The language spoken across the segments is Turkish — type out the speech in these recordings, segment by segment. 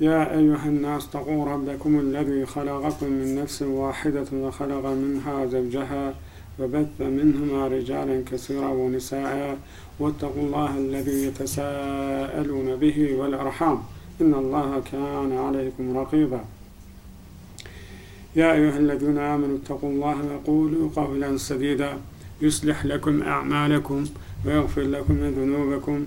يا أيها الناس اتقوا ربكم الذي خلقكم من نفس واحدة وخلق منها زوجها وبث منهما رجالا كثيرا ونساء. واتقوا الله الذي تساءلون به والأرحام. إن الله كان عليكم رقيبا. يا أيها الذين آمنوا اتقوا الله وقولوا قولا سديدا. يصلح لكم أعمالكم ويغفر لكم ذنوبكم.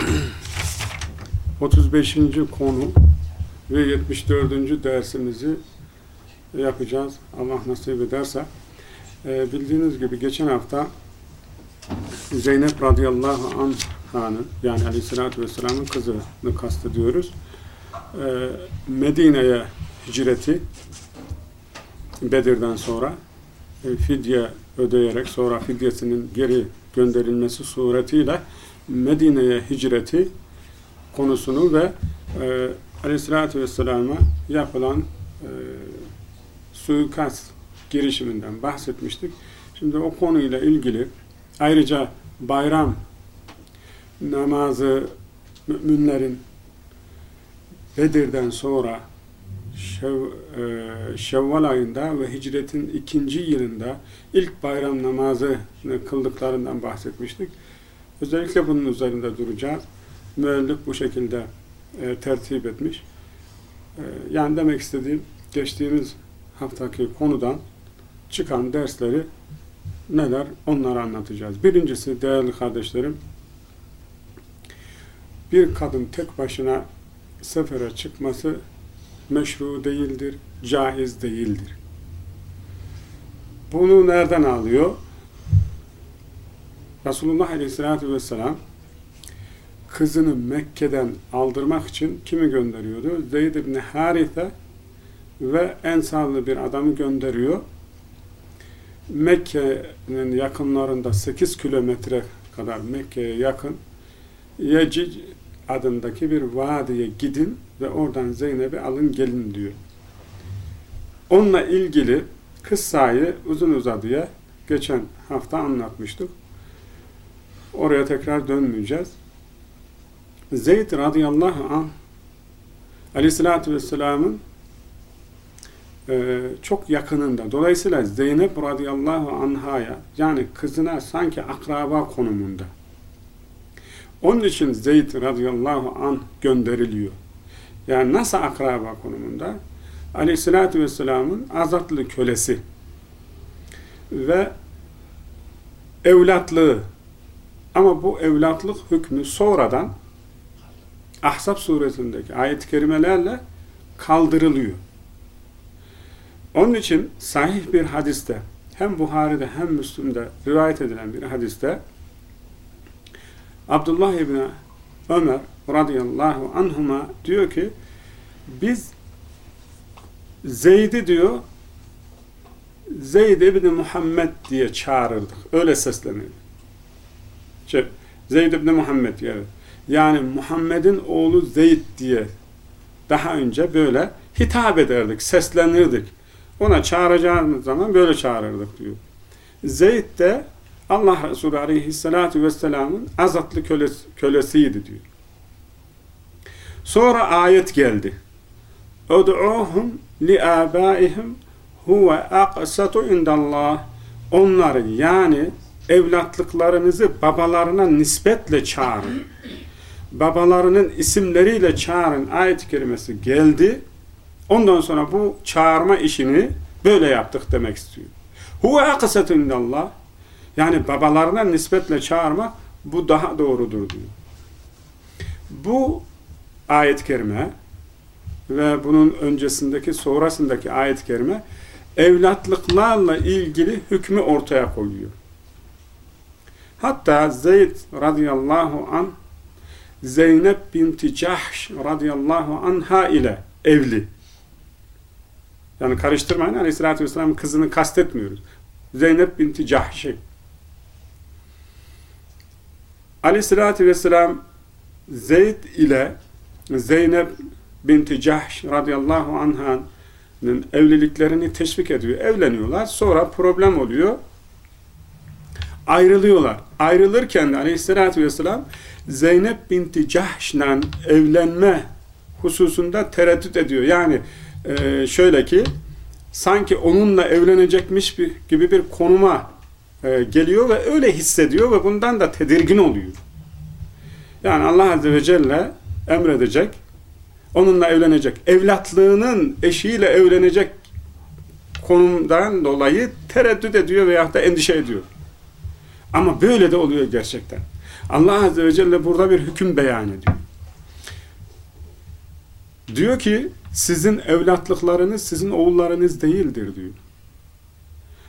35. konu ve 74. dersimizi yapacağız. Allah nasip ederse. Ee, bildiğiniz gibi geçen hafta Zeynep radıyallahu anh'ın yani aleyhissalatü vesselamın kızını kastediyoruz. Ee, Medine'ye hicreti Bedir'den sonra e, fidye ödeyerek sonra fidyesinin geri gönderilmesi suretiyle Medine'ye hicreti konusunu ve e, Aleyhisselatü Vesselam'a yapılan e, suikast girişiminden bahsetmiştik. Şimdi o konuyla ilgili ayrıca bayram namazı müminlerin Bedir'den sonra Şev, e, Şevval ayında ve hicretin ikinci yılında ilk bayram namazı kıldıklarından bahsetmiştik. Özellikle bunun üzerinde duracağız. Müellif bu şekilde e, tertip etmiş. E, yani demek istediğim geçtiğimiz haftaki konudan çıkan dersleri neler onları anlatacağız. Birincisi değerli kardeşlerim bir kadın tek başına sefere çıkması meşru değildir, caiz değildir. Bunu nereden alıyor? Resulullah Aleyhisselatü Vesselam kızını Mekke'den aldırmak için kimi gönderiyordu? Zeyd ibn Harithe ve Ensarlı bir adamı gönderiyor. Mekke'nin yakınlarında 8 kilometre kadar Mekke'ye yakın Yecic adındaki bir vadiye gidin ve oradan Zeynep'i alın gelin diyor. Onunla ilgili kıssayı uzun uzadıya geçen hafta anlatmıştık. Oraya tekrar dönmeyeceğiz. Zeyd radıyallahu anh aleyhissalatü vesselamın e, çok yakınında. Dolayısıyla Zeynep radıyallahu anhaya yani kızına sanki akraba konumunda. Onun için Zeyd radıyallahu anh gönderiliyor. Yani nasıl akraba konumunda? Aleyhissalatü vesselamın azatlı kölesi ve evlatlığı ama bu evlatlık hükmü sonradan Ahzab suresindeki ayet-i kerimelerle kaldırılıyor. Onun için sahih bir hadiste hem Buhari'de hem Müslüm'de rivayet edilen bir hadiste Abdullah İbni Ömer radıyallahu anhuma diyor ki biz Zeyd'i diyor Zeyd ibn Muhammed diye çağırırdık. Öyle sesleniyor. Şey, Zeyd ibn Muhammed yani. Yani Muhammed'in oğlu Zeyd diye daha önce böyle hitap ederdik, seslenirdik. Ona çağıracağımız zaman böyle çağırırdık diyor. Zeyd de Allah Resulü Aleyhisselatü Vesselam'ın azatlı kölesi, kölesiydi diyor. Sonra ayet geldi. Ud'uhum li abaihim huve aqsatu indallah. Onları yani evlatlıklarınızı babalarına nispetle çağırın. Babalarının isimleriyle çağırın ayet-i kerimesi geldi. Ondan sonra bu çağırma işini böyle yaptık demek istiyor. Huve akısetu indallah. Yani babalarına nispetle çağırmak bu daha doğrudur diyor. Bu ayet-i kerime ve bunun öncesindeki sonrasındaki ayet-i kerime evlatlıklarla ilgili hükmü ortaya koyuyor. Hatta Zeyd radıyallahu an Zeynep binti Cahş radıyallahu anha ile evli. Yani karıştırmayın aleyhissalatü vesselamın kızını kastetmiyoruz. Zeynep binti Cahş'i. Aleyhissalatü vesselam Zeyd ile Zeynep binti Cahş radıyallahu anh'ın evliliklerini teşvik ediyor. Evleniyorlar. Sonra problem oluyor. Ayrılıyorlar. Ayrılırken de aleyhissalatü vesselam Zeynep binti Cahş'la evlenme hususunda tereddüt ediyor. Yani e, şöyle ki sanki onunla evlenecekmiş bir, gibi bir konuma e, geliyor ve öyle hissediyor ve bundan da tedirgin oluyor. Yani Allah Azze ve Celle emredecek, onunla evlenecek, evlatlığının eşiyle evlenecek konumdan dolayı tereddüt ediyor veya da endişe ediyor. Ama böyle de oluyor gerçekten. Allah Azze ve Celle burada bir hüküm beyan ediyor. Diyor ki sizin evlatlıklarınız sizin oğullarınız değildir diyor.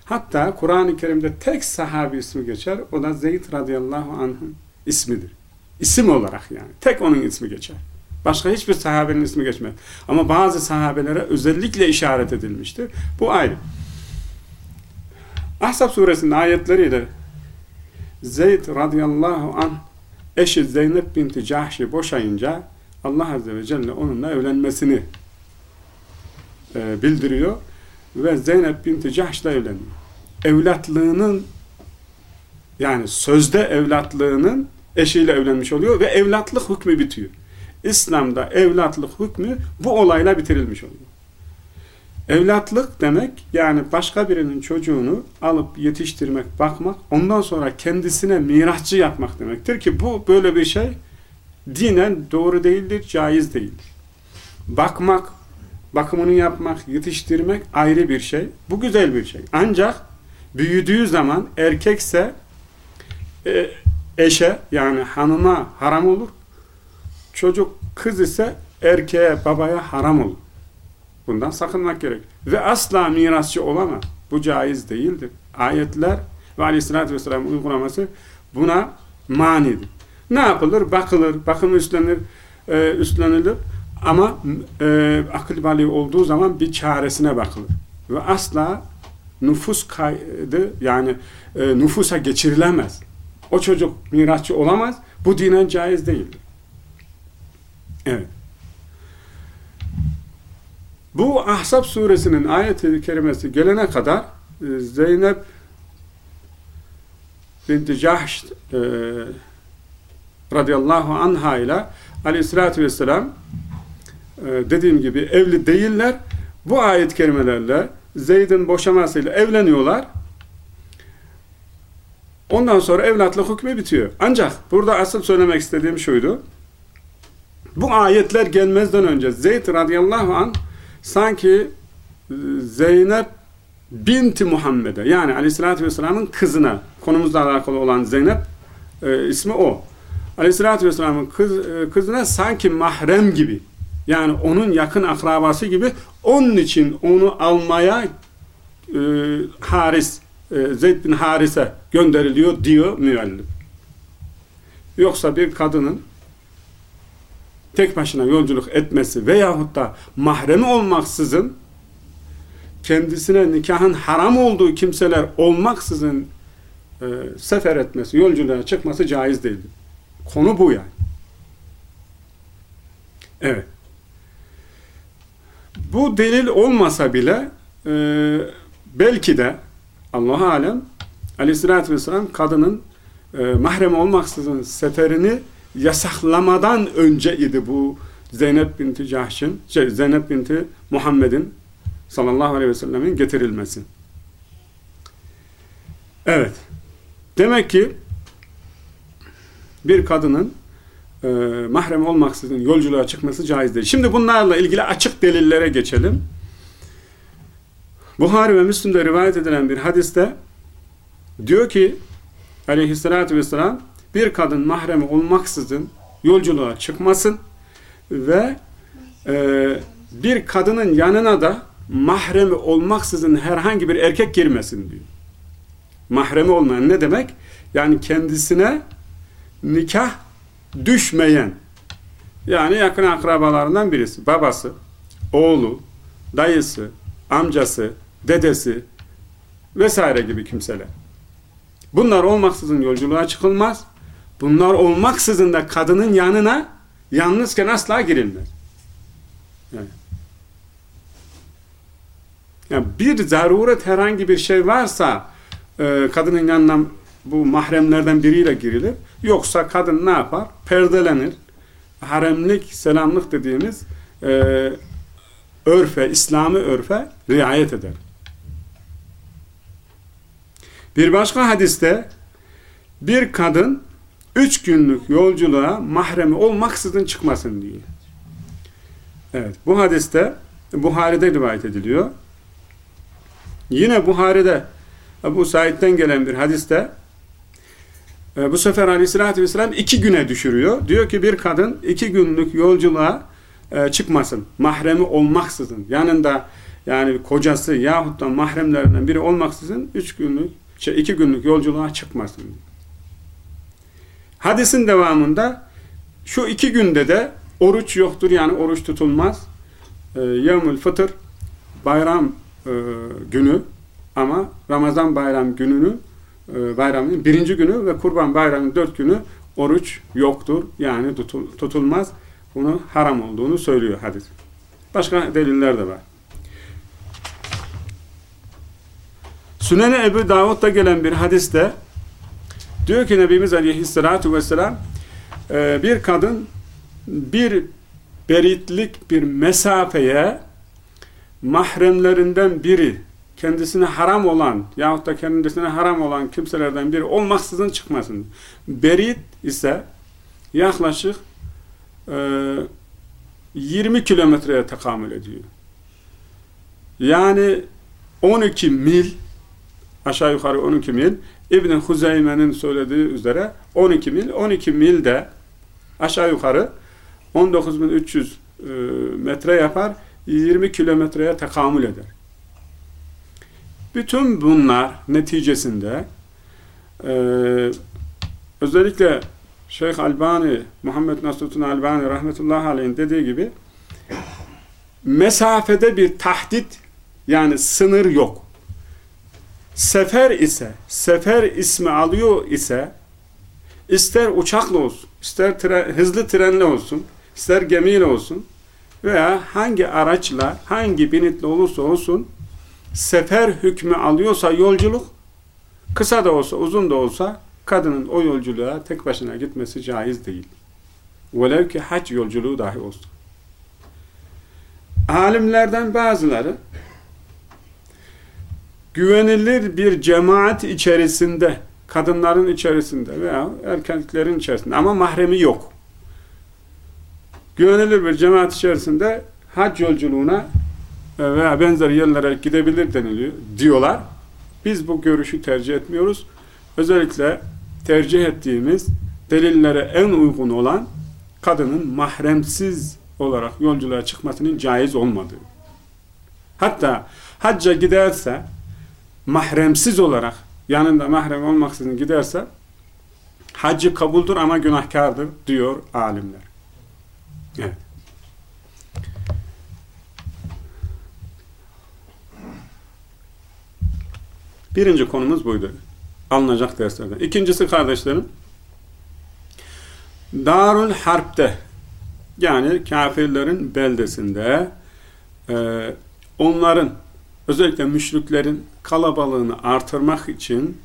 Hatta Kur'an-ı Kerim'de tek sahabi ismi geçer. O da Zeyd radıyallahu anh'ın ismidir. İsim olarak yani. Tek onun ismi geçer. Başka hiçbir sahabenin ismi geçmez. Ama bazı sahabelere özellikle işaret edilmiştir. Bu ayrı. Ahzab suresinin ayetleriyle Zeyd radıyallahu anh eşi Zeynep binti Cahş'i boşayınca Allah Azze ve Celle onunla evlenmesini e, bildiriyor ve Zeynep binti Cahş'la evleniyor. Evlatlığının yani sözde evlatlığının eşiyle evlenmiş oluyor ve evlatlık hükmü bitiyor. İslam'da evlatlık hükmü bu olayla bitirilmiş oluyor. Evlatlık demek yani başka birinin çocuğunu alıp yetiştirmek, bakmak, ondan sonra kendisine mirasçı yapmak demektir ki bu böyle bir şey dinen doğru değildir, caiz değildir. Bakmak, bakımını yapmak, yetiştirmek ayrı bir şey. Bu güzel bir şey. Ancak büyüdüğü zaman erkekse e, eşe yani hanıma haram olur. Çocuk kız ise erkeğe, babaya haram olur. Bundan sakınmak gerek. Ve asla mirasçı olamaz. Bu caiz değildir. Ayetler ve aleyhissalatü vesselam uygulaması buna manidir. Ne yapılır? Bakılır, bakım üstlenir, e, üstlenilir. Ama e, akıl bali olduğu zaman bir çaresine bakılır. Ve asla nüfus kaydı yani e, nüfusa geçirilemez. O çocuk mirasçı olamaz. Bu dinen caiz değildir. Evet. Bu Ahzab suresinin ayeti kerimesi gelene kadar e, Zeynep binti Cahş e, radıyallahu anha ile aleyhissalatü vesselam e, dediğim gibi evli değiller. Bu ayet kelimelerle Zeyd'in boşamasıyla evleniyorlar. Ondan sonra evlatlık hükmü bitiyor. Ancak burada asıl söylemek istediğim şuydu. Bu ayetler gelmezden önce Zeyd radıyallahu anh sanki e, Zeynep binti Muhammed'e yani aleyhissalatü vesselamın kızına konumuzla alakalı olan Zeynep e, ismi o. Aleyhissalatü vesselamın kız, e, kızına sanki mahrem gibi yani onun yakın akrabası gibi onun için onu almaya e, Haris e, Zeyd bin Haris'e gönderiliyor diyor müellif. Yoksa bir kadının tek başına yolculuk etmesi veyahut da mahremi olmaksızın kendisine nikahın haram olduğu kimseler olmaksızın e, sefer etmesi, yolculuğa çıkması caiz değildir. Konu bu yani. Evet. Bu delil olmasa bile e, belki de Allah alem aleyhissalatü vesselam kadının e, mahrem olmaksızın seferini yasaklamadan önce idi bu Zeynep binti Cahş'ın, şey, Zeynep binti Muhammed'in sallallahu aleyhi ve sellemin getirilmesi. Evet. Demek ki bir kadının e, mahrem olmaksızın yolculuğa çıkması caizdir. Şimdi bunlarla ilgili açık delillere geçelim. Buhari ve Müslim'de rivayet edilen bir hadiste diyor ki aleyhissalatü vesselam bir kadın mahremi olmaksızın yolculuğa çıkmasın ve e, bir kadının yanına da mahremi olmaksızın herhangi bir erkek girmesin diyor. Mahremi olmayan ne demek? Yani kendisine nikah düşmeyen yani yakın akrabalarından birisi, babası, oğlu, dayısı, amcası, dedesi vesaire gibi kimseler. Bunlar olmaksızın yolculuğa çıkılmaz. Bunlar olmaksızın da kadının yanına yalnızken asla girilmez. Yani, yani bir zaruret herhangi bir şey varsa e, kadının yanına bu mahremlerden biriyle girilir. Yoksa kadın ne yapar? Perdelenir. Haremlik, selamlık dediğimiz e, örfe, İslami örfe riayet eder. Bir başka hadiste bir kadın üç günlük yolculuğa mahremi olmaksızın çıkmasın diyor. Evet, bu hadiste Buhari'de rivayet ediliyor. Yine Buhari'de Ebu Said'den gelen bir hadiste e, bu sefer aleyhissalatü vesselam iki güne düşürüyor. Diyor ki bir kadın iki günlük yolculuğa e, çıkmasın. Mahremi olmaksızın. Yanında yani kocası yahut da mahremlerinden biri olmaksızın üç günlük, şey, iki günlük yolculuğa çıkmasın. Hadisin devamında şu iki günde de oruç yoktur yani oruç tutulmaz. E, Yevmül fıtır bayram günü ama Ramazan bayram gününü e, bayramının birinci günü ve kurban bayramının dört günü oruç yoktur. Yani tutul, tutulmaz. Bunu haram olduğunu söylüyor hadis. Başka deliller de var. Sünene Ebu Davud'da gelen bir hadiste diyor ki Nebimiz Aleyhisselatü Vesselam e, bir kadın bir beritlik bir mesafeye mahremlerinden biri kendisine haram olan yahut da kendisine haram olan kimselerden biri olmaksızın çıkmasın. Berit ise yaklaşık e, 20 kilometreye tekamül ediyor. Yani 12 mil aşağı yukarı 12 mil İbn Huzeyme'nin söylediği üzere 12 mil 12 mil de aşağı yukarı 19.300 e, metre yapar 20 kilometreye tekamül eder. Bütün bunlar neticesinde e, özellikle Şeyh Albani, Muhammed Nasrutun Albani rahmetullahi aleyhin dediği gibi mesafede bir tahdit yani sınır yok. Sefer ise, sefer ismi alıyor ise ister uçakla olsun, ister tren, hızlı trenle olsun, ister gemiyle olsun veya hangi araçla, hangi binitle olursa olsun sefer hükmü alıyorsa yolculuk kısa da olsa uzun da olsa kadının o yolculuğa tek başına gitmesi caiz değil. Velev ki hac yolculuğu dahi olsun. Alimlerden bazıları güvenilir bir cemaat içerisinde kadınların içerisinde veya erkeklerin içerisinde ama mahremi yok. Güvenilir bir cemaat içerisinde hac yolculuğuna e, veya benzer yerlere gidebilir deniliyor diyorlar. Biz bu görüşü tercih etmiyoruz. Özellikle tercih ettiğimiz delillere en uygun olan kadının mahremsiz olarak yolculuğa çıkmasının caiz olmadığı. Hatta hacca giderse mahremsiz olarak yanında mahrem olmaksızın giderse haccı kabuldur ama günahkardır diyor alimler. Evet. Birinci konumuz buydu. Alınacak derslerden. İkincisi kardeşlerim, Darul Harp'te yani kafirlerin beldesinde e, onların özellikle müşriklerin kalabalığını artırmak için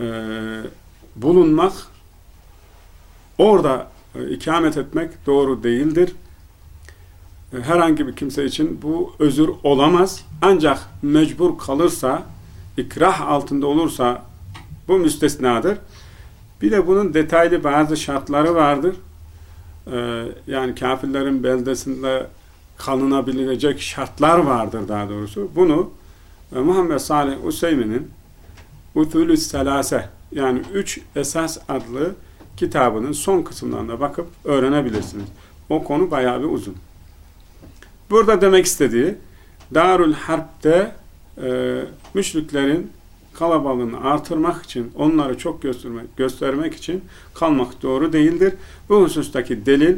e, bulunmak orada e, ikamet etmek doğru değildir herhangi bir kimse için bu özür olamaz. Ancak mecbur kalırsa, ikrah altında olursa bu müstesnadır. Bir de bunun detaylı bazı şartları vardır. Ee, yani kafirlerin beldesinde kalınabilecek şartlar vardır daha doğrusu. Bunu e, Muhammed Salih Useymi'nin Uthulü Selase yani Üç Esas adlı kitabının son kısımlarına bakıp öğrenebilirsiniz. O konu bayağı bir uzun. Burada demek istediği Darül Harp'te e, müşriklerin kalabalığını artırmak için, onları çok göstermek, göstermek için kalmak doğru değildir. Bu husustaki delil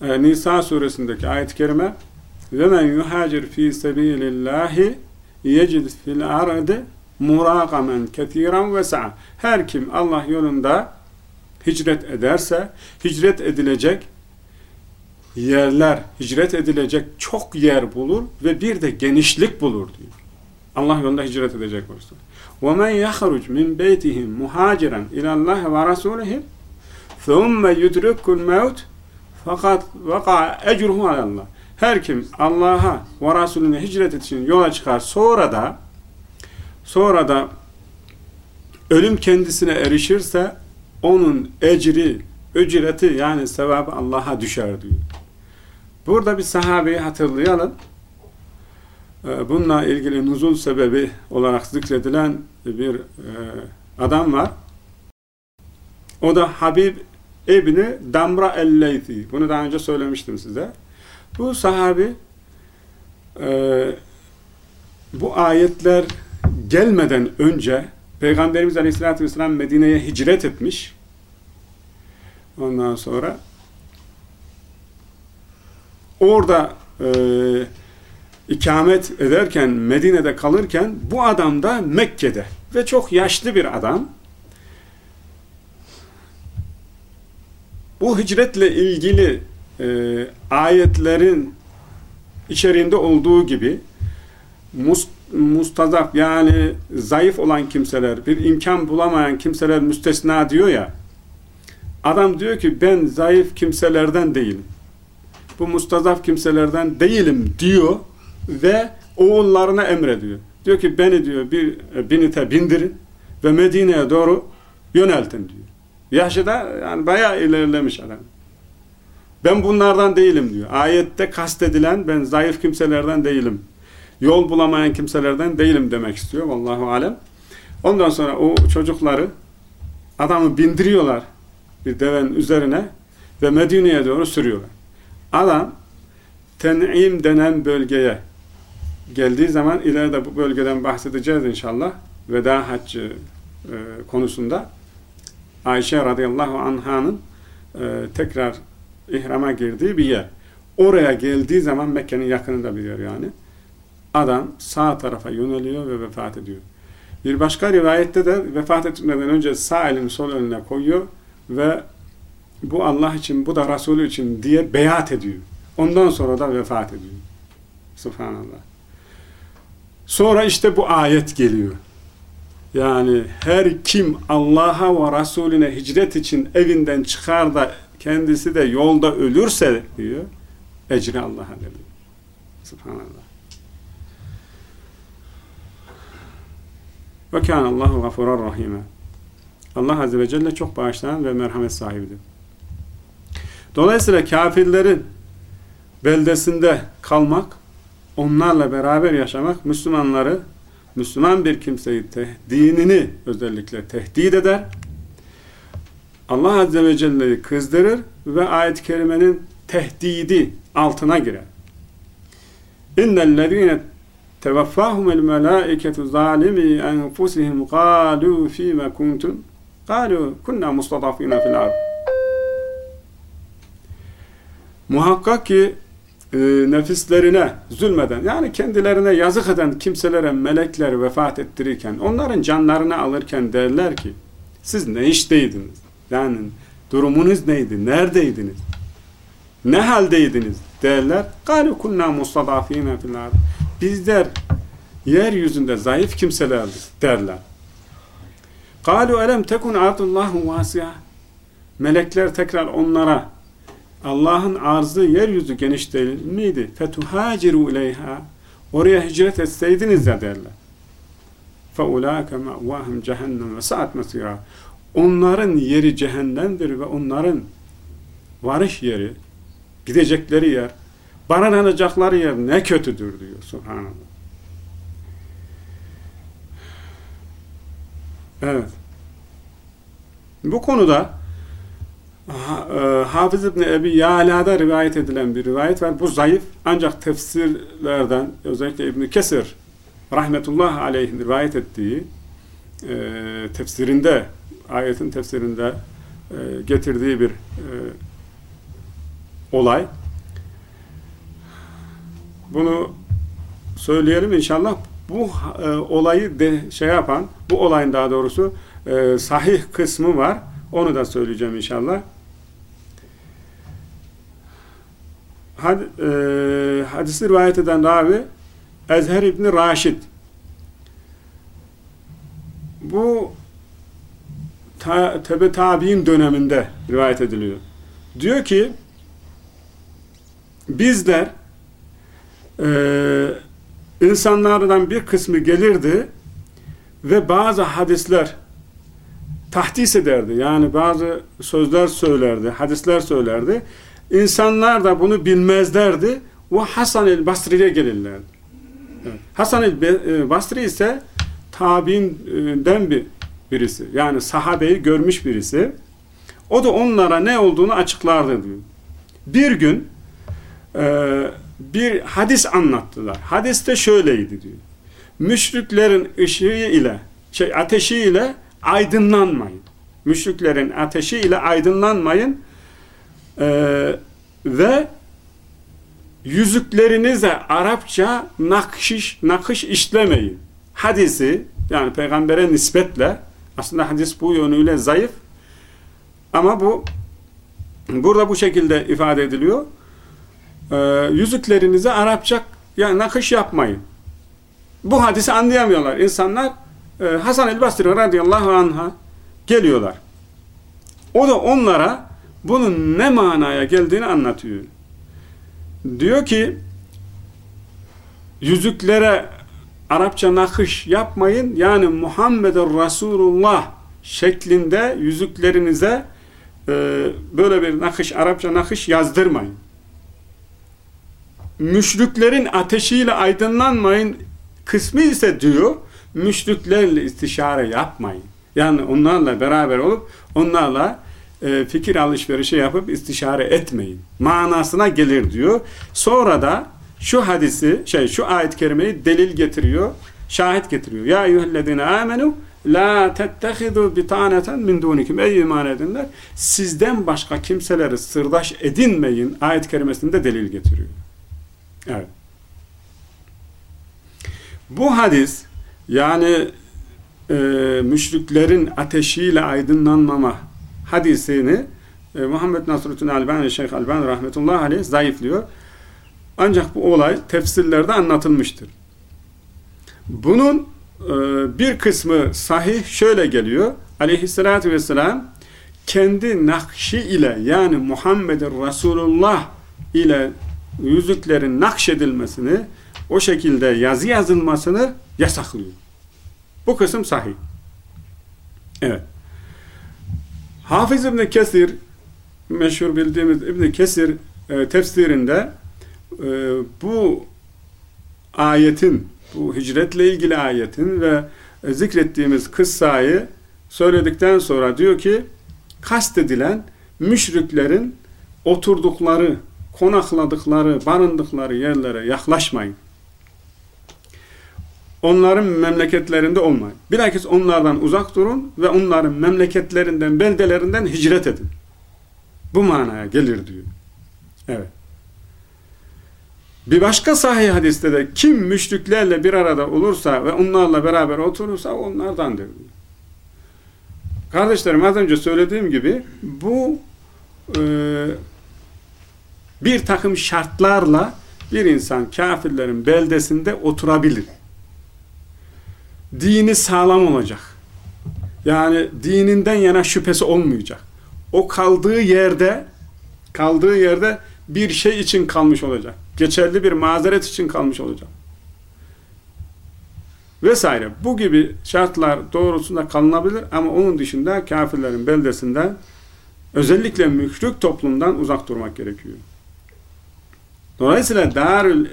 e, Nisa suresindeki ayet-i kerime ve men yuhacir fi sebilillahi yecid fil ardı muragamen ketiran ve sa'a. Her kim Allah yolunda hicret ederse hicret edilecek yerler, hicret edilecek çok yer bulur ve bir de genişlik bulur diyor. Allah yolunda hicret edecek olursa. وَمَنْ يَخْرُجْ مِنْ بَيْتِهِمْ مُهَاجِرًا اِلَى اللّٰهِ وَرَسُولِهِ ثُمَّ يُدْرِكُ الْمَوْتِ fakat vaka ecruhu Allah. Her kim Allah'a ve Resulüne hicret için yola çıkar sonra da sonra da ölüm kendisine erişirse onun ecri, ücreti yani sevabı Allah'a düşer diyor. Burada bir sahabeyi hatırlayalım. Ee, bununla ilgili nuzul sebebi olarak zikredilen bir e, adam var. O da Habib İbni Damra el-Leythi. Bunu daha önce söylemiştim size. Bu sahabi e, bu ayetler gelmeden önce Peygamberimiz Aleyhisselatü Vesselam Medine'ye hicret etmiş. Ondan sonra orada e, ikamet ederken, Medine'de kalırken bu adam da Mekke'de ve çok yaşlı bir adam. Bu hicretle ilgili e, ayetlerin içeriğinde olduğu gibi must, mustazaf yani zayıf olan kimseler, bir imkan bulamayan kimseler müstesna diyor ya adam diyor ki ben zayıf kimselerden değilim. Bu mustazaf kimselerden değilim diyor ve oğullarına emrediyor. Diyor ki beni diyor bir binite bindirin ve Medine'ye doğru yöneltin diyor. Yaşı da yani bayağı ilerlemiş adam. Ben bunlardan değilim diyor. Ayette kastedilen ben zayıf kimselerden değilim. Yol bulamayan kimselerden değilim demek istiyor. Vallahu alem. Ondan sonra o çocukları adamı bindiriyorlar bir devenin üzerine ve Medine'ye doğru sürüyorlar. Adam Ten'im denen bölgeye geldiği zaman ileride bu bölgeden bahsedeceğiz inşallah. Veda haccı e, konusunda Ayşe radıyallahu anhanın e, tekrar ihrama girdiği bir yer. Oraya geldiği zaman Mekke'nin yakınında bir yer yani. Adam sağ tarafa yöneliyor ve vefat ediyor. Bir başka rivayette de vefat etmeden önce sağ elini sol önüne koyuyor ve bu Allah için, bu da Resulü için diye beyat ediyor. Ondan sonra da vefat ediyor. Subhanallah. Sonra işte bu ayet geliyor. Yani her kim Allah'a ve Resulüne hicret için evinden çıkar da kendisi de yolda ölürse diyor, ecri Allah'a diyor. Subhanallah. Ve kânallâhu gafurur rahîmâ. Allah Azze ve Celle çok bağışlayan ve merhamet sahibidir. Dolayısıyla kafirlerin beldesinde kalmak, onlarla beraber yaşamak Müslümanları, Müslüman bir kimseyi dinini özellikle tehdit eder. Allah Azze ve Celle'yi kızdırır ve ayet-i kerimenin tehdidi altına girer. İnnellezîne tevaffahumul melâiketu zâlimî enfusihim gâlû fîme kuntum gâlû kunnâ mustadafîne fil ard. Muhakkak ki e, nefislerine zulmeden yani kendilerine yazık eden kimselere melekler vefat ettirirken onların canlarını alırken derler ki siz ne işteydiniz? Yani durumunuz neydi? Neredeydiniz? Ne haldeydiniz? derler. قَالُوا كُنَّا مُسْتَضَافِينَ فِي الْاَرْضِ Bizler yeryüzünde zayıf kimselerdir derler. قَالُوا أَلَمْ تَكُنْ عَرْضُ اللّٰهُ وَاسِيَةً Melekler tekrar onlara Allah'ın arzı yeryüzü geniş değil miydi? فَتُهَاجِرُوا اِلَيْهَا Oraya hicret etseydiniz ya derler. فَاُولَٰكَ مَأْوَاهُمْ cehennem ve saat mesira. Onların yeri cehennemdir ve onların varış yeri, gidecekleri yer, barınacakları yer ne kötüdür diyor subhanallah. Evet. Bu konuda e, Hafız İbni Ebi Yala'da rivayet edilen bir rivayet var. Bu zayıf ancak tefsirlerden özellikle İbni Kesir rahmetullah aleyhin rivayet ettiği e, tefsirinde ayetin tefsirinde e, getirdiği bir e, olay. Bunu söyleyelim inşallah. Bu e, olayı de şey yapan, bu olayın daha doğrusu e, sahih kısmı var. Onu da söyleyeceğim inşallah. Had, e, hadisi rivayet eden ravi Ezher İbni Raşid. Bu ta, tebe tabi'in döneminde rivayet ediliyor. Diyor ki bizler e, insanlardan bir kısmı gelirdi ve bazı hadisler tahdis ederdi. Yani bazı sözler söylerdi, hadisler söylerdi. İnsanlar da bunu bilmezlerdi. ve Hasan el Basri'ye gelirlerdi. Evet. Hasan el e, Basri ise tabiinden bir birisi. Yani sahabeyi görmüş birisi. O da onlara ne olduğunu açıklardı diyor. Bir gün e, bir hadis anlattılar. Hadiste şöyleydi diyor. Müşriklerin ışığı ile şey ateşi ile aydınlanmayın. Müşriklerin ateşi ile aydınlanmayın ee, ve yüzüklerinize Arapça nakış, nakış işlemeyin. Hadisi yani peygambere nispetle aslında hadis bu yönüyle zayıf ama bu burada bu şekilde ifade ediliyor. Ee, yüzüklerinize Arapça yani nakış yapmayın. Bu hadisi anlayamıyorlar. İnsanlar e, Hasan el-Basri radıyallahu anh'a geliyorlar. O da onlara bunun ne manaya geldiğini anlatıyor. Diyor ki yüzüklere Arapça nakış yapmayın. Yani Muhammedur Resulullah şeklinde yüzüklerinize e, böyle bir nakış, Arapça nakış yazdırmayın. Müşriklerin ateşiyle aydınlanmayın kısmı ise diyor müşriklerle istişare yapmayın. Yani onlarla beraber olup onlarla e, fikir alışverişi yapıp istişare etmeyin. Manasına gelir diyor. Sonra da şu hadisi, şey şu ayet-i kerimeyi delil getiriyor, şahit getiriyor. Ya eyyühellezine amenu la tettehidu bitaneten min dunikum. Ey iman edinler, sizden başka kimseleri sırdaş edinmeyin. Ayet-i kerimesinde delil getiriyor. Evet. Bu hadis yani e, müşriklerin ateşiyle aydınlanmama hadisini e, Muhammed Nasruddin Albani, Şeyh Albani rahmetullahi aleyh zayıflıyor. Ancak bu olay tefsirlerde anlatılmıştır. Bunun e, bir kısmı sahih şöyle geliyor. Aleyhissalatü vesselam kendi nakşi ile yani Muhammed'in Resulullah ile yüzüklerin nakşedilmesini o şekilde yazı yazılmasını yasaklıyor. Bu kısım sahih. Evet. Hafız İbni Kesir meşhur bildiğimiz İbni Kesir e, tefsirinde e, bu ayetin bu hicretle ilgili ayetin ve e, zikrettiğimiz kıssayı söyledikten sonra diyor ki kastedilen müşriklerin oturdukları, konakladıkları, barındıkları yerlere yaklaşmayın onların memleketlerinde olmayın. Bilakis onlardan uzak durun ve onların memleketlerinden, beldelerinden hicret edin. Bu manaya gelir diyor. Evet. Bir başka sahih hadiste de kim müşriklerle bir arada olursa ve onlarla beraber oturursa onlardandır. Kardeşlerim az önce söylediğim gibi bu e, bir takım şartlarla bir insan kafirlerin beldesinde oturabilir dini sağlam olacak. Yani dininden yana şüphesi olmayacak. O kaldığı yerde kaldığı yerde bir şey için kalmış olacak. Geçerli bir mazeret için kalmış olacak. Vesaire. Bu gibi şartlar doğrusunda kalınabilir ama onun dışında kafirlerin beldesinden özellikle müşrik toplumdan uzak durmak gerekiyor. Dolayısıyla Darül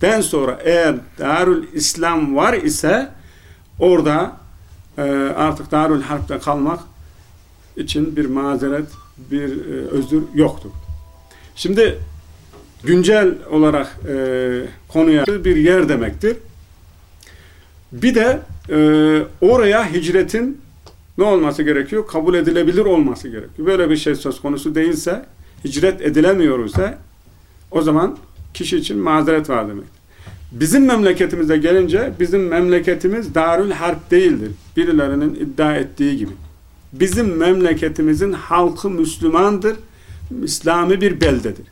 Harp'ten sonra eğer Darül İslam var ise orada e, artık Darül Harp'te kalmak için bir mazeret, bir e, özür yoktur. Şimdi güncel olarak e, konuya bir yer demektir. Bir de e, oraya hicretin ne olması gerekiyor? Kabul edilebilir olması gerekiyor. Böyle bir şey söz konusu değilse, hicret edilemiyorsa o zaman kişi için mazeret var demek. Bizim memleketimize gelince bizim memleketimiz Darül Harp değildir. Birilerinin iddia ettiği gibi. Bizim memleketimizin halkı Müslümandır. İslami bir beldedir.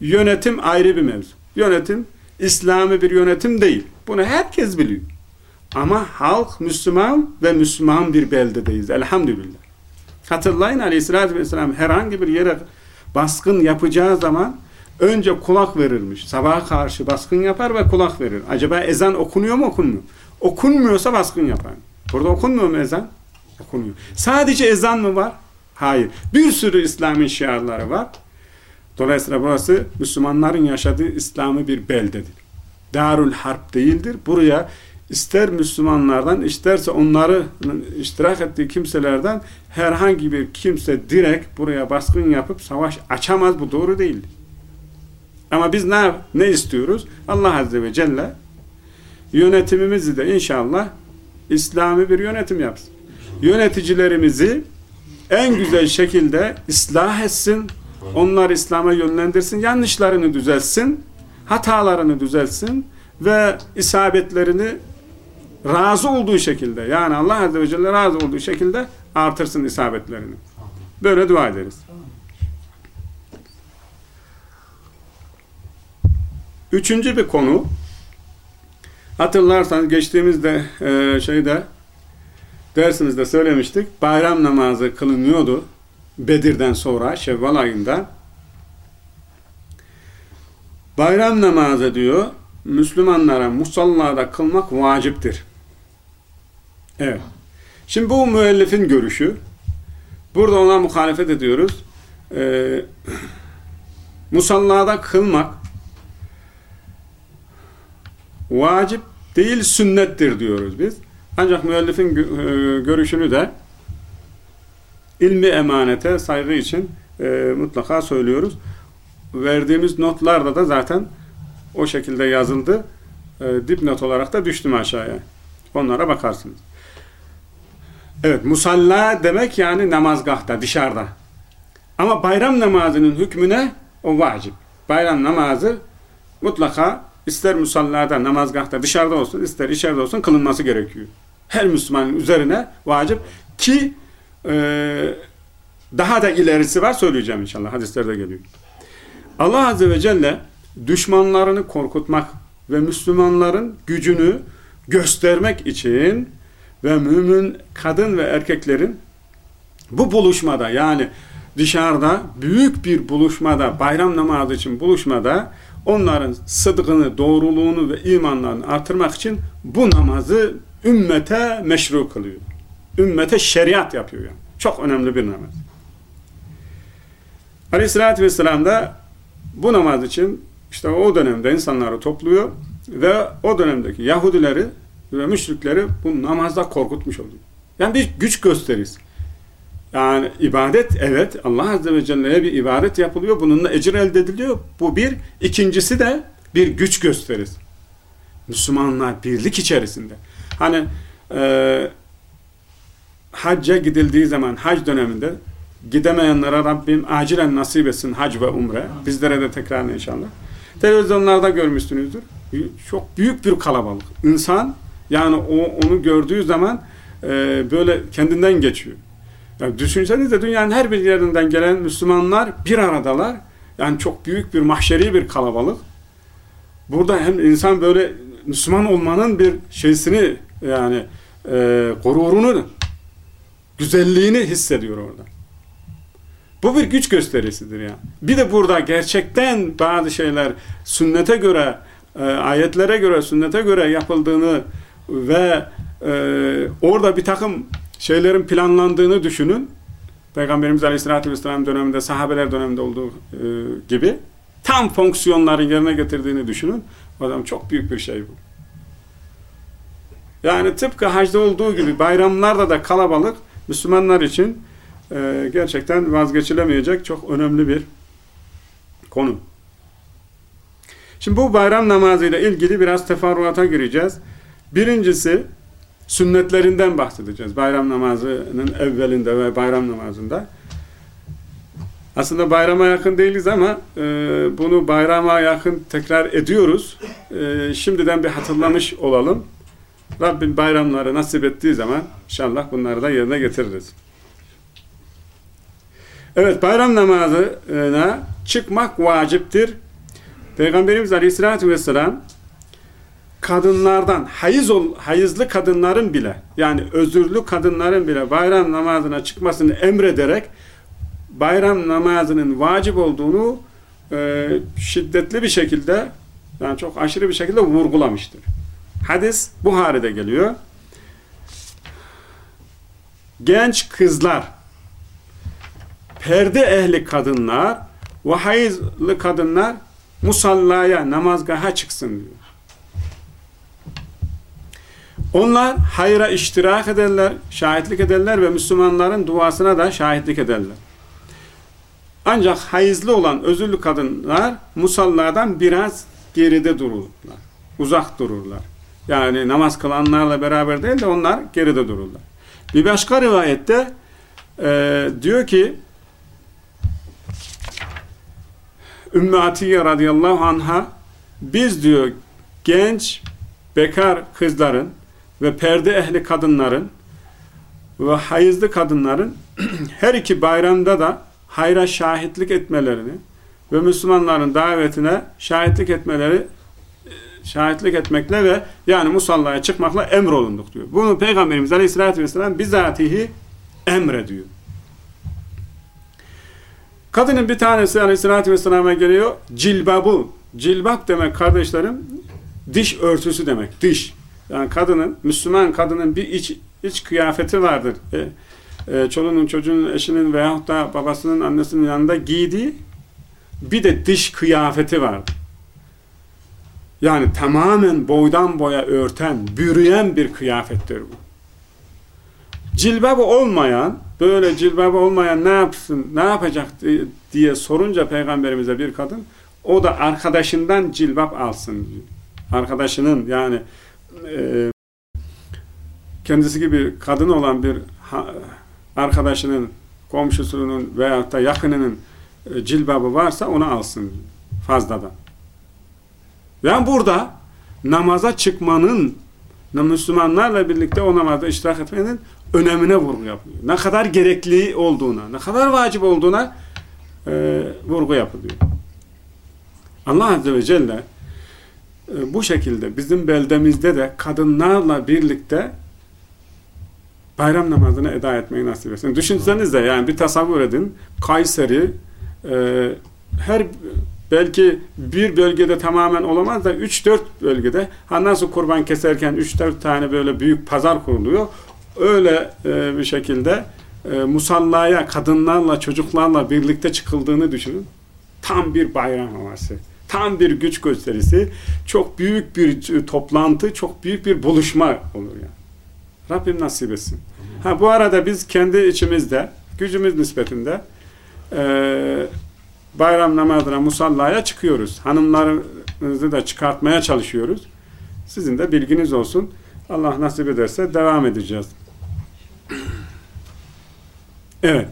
Yönetim ayrı bir mevzu. Yönetim İslami bir yönetim değil. Bunu herkes biliyor. Ama halk Müslüman ve Müslüman bir beldedeyiz. Elhamdülillah. Hatırlayın aleyhissalatü vesselam herhangi bir yere baskın yapacağı zaman önce kulak verirmiş. Sabaha karşı baskın yapar ve kulak verir. Acaba ezan okunuyor mu okunmuyor? Okunmuyorsa baskın yapar. Burada okunmuyor mu ezan? Okunuyor. Sadece ezan mı var? Hayır. Bir sürü İslami şiarları var. Dolayısıyla burası Müslümanların yaşadığı İslami bir beldedir. Darül Harp değildir. Buraya ister Müslümanlardan isterse onları iştirak ettiği kimselerden herhangi bir kimse direkt buraya baskın yapıp savaş açamaz. Bu doğru değildir. Ama biz ne, ne istiyoruz? Allah Azze ve Celle yönetimimizi de inşallah İslami bir yönetim yapsın. Yöneticilerimizi en güzel şekilde ıslah etsin, onlar İslam'a yönlendirsin, yanlışlarını düzelsin, hatalarını düzelsin ve isabetlerini razı olduğu şekilde yani Allah Azze ve Celle razı olduğu şekilde artırsın isabetlerini. Böyle dua ederiz. Üçüncü bir konu hatırlarsanız geçtiğimizde e, şeyde dersimizde söylemiştik. Bayram namazı kılınıyordu. Bedir'den sonra Şevval ayında. Bayram namazı diyor Müslümanlara musallada kılmak vaciptir. Evet. Şimdi bu müellifin görüşü. Burada ona muhalefet ediyoruz. Ee, musallada kılmak vacip değil sünnettir diyoruz biz. Ancak müellifin e, görüşünü de ilmi emanete saygı için e, mutlaka söylüyoruz. Verdiğimiz notlarda da zaten o şekilde yazıldı. E, dipnot olarak da düştüm aşağıya. Onlara bakarsınız. Evet, musalla demek yani namazgahta, dışarıda. Ama bayram namazının hükmüne o vacip. Bayram namazı mutlaka ister musallada, namazgahta, dışarıda olsun, ister içeride olsun kılınması gerekiyor. Her Müslümanın üzerine vacip ki e, daha da ilerisi var söyleyeceğim inşallah. Hadislerde geliyor. Allah Azze ve Celle düşmanlarını korkutmak ve Müslümanların gücünü göstermek için ve mümin kadın ve erkeklerin bu buluşmada yani dışarıda büyük bir buluşmada bayram namazı için buluşmada onların sıdkını, doğruluğunu ve imanlarını artırmak için bu namazı ümmete meşru kılıyor. Ümmete şeriat yapıyor yani. Çok önemli bir namaz. Aleyhissalatü vesselam da bu namaz için işte o dönemde insanları topluyor ve o dönemdeki Yahudileri ve müşrikleri bu namazda korkutmuş oluyor. Yani bir güç gösterisi. Yani ibadet evet Allah Azze ve Celle'ye bir ibadet yapılıyor. Bununla ecir elde ediliyor. Bu bir. ikincisi de bir güç gösterisi. Müslümanlar birlik içerisinde. Hani e, hacca gidildiği zaman hac döneminde gidemeyenlere Rabbim acilen nasip etsin hac ve umre. Bizlere de tekrar inşallah. Televizyonlarda görmüşsünüzdür. Çok büyük bir kalabalık. İnsan yani o, onu gördüğü zaman e, böyle kendinden geçiyor. Düşünsenize dünyanın her bir yerinden gelen Müslümanlar bir aradalar. Yani çok büyük bir mahşeri bir kalabalık. Burada hem insan böyle Müslüman olmanın bir şeysini yani e, gururunu güzelliğini hissediyor orada. Bu bir güç gösterisidir yani. Bir de burada gerçekten bazı şeyler sünnete göre, e, ayetlere göre, sünnete göre yapıldığını ve e, orada bir takım şeylerin planlandığını düşünün. Peygamberimiz Aleyhisselatü Vesselam döneminde, sahabeler döneminde olduğu e, gibi tam fonksiyonları yerine getirdiğini düşünün. O zaman çok büyük bir şey bu. Yani tıpkı hacda olduğu gibi bayramlarda da kalabalık Müslümanlar için e, gerçekten vazgeçilemeyecek çok önemli bir konu. Şimdi bu bayram namazıyla ilgili biraz teferruata gireceğiz. Birincisi sünnetlerinden bahsedeceğiz. Bayram namazının evvelinde ve bayram namazında. Aslında bayrama yakın değiliz ama e, bunu bayrama yakın tekrar ediyoruz. E, şimdiden bir hatırlamış olalım. Rabbim bayramları nasip ettiği zaman inşallah bunları da yerine getiririz. Evet bayram namazına çıkmak vaciptir. Peygamberimiz Aleyhisselatü Vesselam kadınlardan, hayız ol, hayızlı kadınların bile yani özürlü kadınların bile bayram namazına çıkmasını emrederek bayram namazının vacip olduğunu e, şiddetli bir şekilde yani çok aşırı bir şekilde vurgulamıştır. Hadis Buhari'de geliyor. Genç kızlar, perde ehli kadınlar ve hayızlı kadınlar musallaya, namazgaha çıksın diyor. Onlar hayra iştirak ederler, şahitlik ederler ve Müslümanların duasına da şahitlik ederler. Ancak hayızlı olan özürlü kadınlar musalladan biraz geride dururlar. Uzak dururlar. Yani namaz kılanlarla beraber değil de onlar geride dururlar. Bir başka rivayette e, diyor ki Ümmü Atiye radıyallahu anha biz diyor genç bekar kızların ve perde ehli kadınların ve hayızlı kadınların her iki bayramda da hayra şahitlik etmelerini ve Müslümanların davetine şahitlik etmeleri şahitlik etmekle ve yani musallaya çıkmakla emrolunduk diyor. Bunu Peygamberimiz Aleyhisselatü Vesselam bizatihi emrediyor. Kadının bir tanesi Aleyhisselatü Vesselam'a geliyor. Cilbabı. Cilbab demek kardeşlerim diş örtüsü demek. Diş. Yani kadının, Müslüman kadının bir iç, iç kıyafeti vardır. E, e, çoluğunun, çocuğunun, eşinin veyahut da babasının, annesinin yanında giydiği bir de diş kıyafeti vardır. Yani tamamen boydan boya örten, bürüyen bir kıyafettir bu. Cilbabı olmayan, böyle cilbabı olmayan ne yapsın, ne yapacak diye sorunca peygamberimize bir kadın, o da arkadaşından cilbab alsın. Arkadaşının yani e, kendisi gibi kadın olan bir arkadaşının, komşusunun veyahut da yakınının e, cilbabı varsa onu alsın fazladan. Yani burada namaza çıkmanın Müslümanlarla birlikte o namazda iştirak etmenin önemine vurgu yapıyor. Ne kadar gerekli olduğuna, ne kadar vacip olduğuna e, vurgu yapılıyor. Allah Azze ve Celle bu şekilde bizim beldemizde de kadınlarla birlikte bayram namazını eda etmeyi nasip etsin. Düşünsenize yani bir tasavvur edin. Kayseri e, her belki bir bölgede tamamen olamaz da 3-4 bölgede ha nasıl kurban keserken 3-4 tane böyle büyük pazar kuruluyor. Öyle e, bir şekilde e, musallaya kadınlarla çocuklarla birlikte çıkıldığını düşünün. Tam bir bayram havası. Tam bir güç gösterisi. Çok büyük bir toplantı, çok büyük bir buluşma olur yani. Rabbim nasip etsin. Ha bu arada biz kendi içimizde gücümüz nispetinde eee bayram namazına, musallaya çıkıyoruz. Hanımlarımızı da çıkartmaya çalışıyoruz. Sizin de bilginiz olsun. Allah nasip ederse devam edeceğiz. Evet.